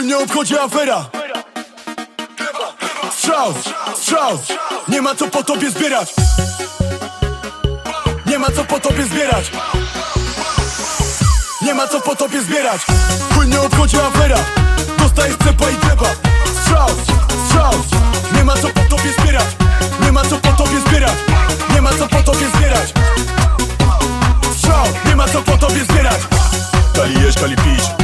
Chuj nie obchodzi afera. Strzał, strzał. Nie ma co po tobie zbierać. Nie ma co po tobie zbierać. Nie ma co po tobie zbierać. Chuj nie obchodzi afera. Dostajesz cepa i gleba Strzał, strzał. Nie ma co po tobie zbierać. Nie ma co po tobie zbierać. Nie ma co po tobie zbierać. Strzał, nie ma co po tobie zbierać. Kali jesz, kali pić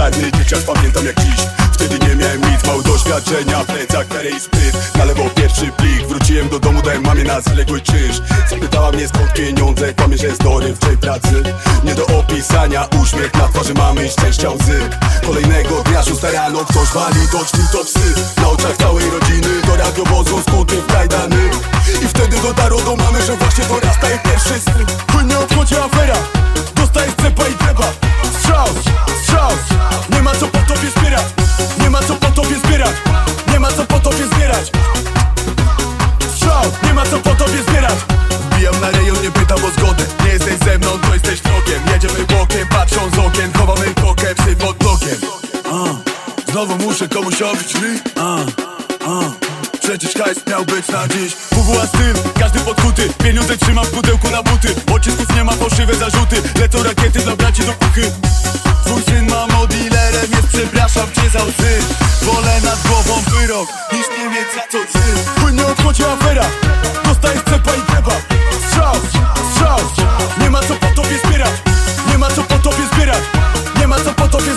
czarny, czas pamiętam jak dziś. Wtedy nie miałem nic, mało doświadczenia Plecak, karę i spryt, na lewo pierwszy plik Wróciłem do domu, dałem mamie na zaległy czynsz. Zapytała mnie skąd pieniądze, kłamie, że z dorywczej pracy. Nie do opisania, uśmiech na twarzy mamy i szczęścia łzy. Kolejnego dnia, szósta rano, ktoś wali do czym to psy. Na oczach całej rodziny, do radiowozu skuty w kajdany. I wtedy dotarło do mamy, że właśnie dorasta jej pierwszy syn tobie zbierać Wbijam na rejon, nie pytam o zgodę Nie jesteś ze mną, to jesteś wrogiem Jedziemy bokiem, patrzą z okien Chowamy kokę, psy pod blokiem Znowu muszę komuś obić ryj a, a. Przecież hajs miał być na dziś WWA styl, każdy podkuty Pieniądze trzymam w pudełku na buty Pocisków nie ma, fałszywe zarzuty Lecą rakiety dla braci do puchy Twój syn ma dealerem Jest przepraszam cię za łzy Wolę nad głową wyrok Niż nie mieć za co ty Chuj nie obchodzi afera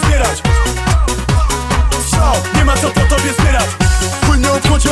zbierać. Nie ma co po tobie zbierać. Chuj nie obchodzi